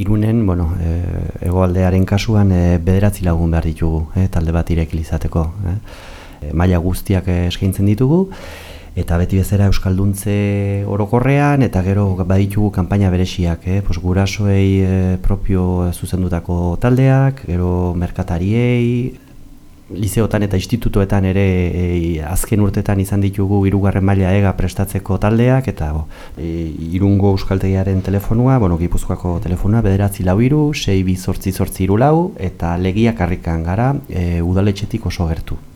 irunen, bueno, e, egoaldearen kasuan e, bederatzi lagun behar ditugu, e, talde bat irekilizateko. E. E, maila guztiak eskaintzen ditugu, eta beti bezera Euskalduntze orokorrean, eta gero baditugu kanpaina beresiak, e, pos, gurasoei e, propio zuzendutako taldeak, gero merkatariei, liceotan eta institutoetan ere e, azken urtetan izan ditugu hirugarren maila ega prestatzeko taldeak eta e, irungo euskaltegiaren telefonua, bueno, gipuzkoako telefonua, bederatzi lau iru, sei bi zortzi zortzi iru lau, eta legiak harrikan gara e, udaletxetik oso gertu.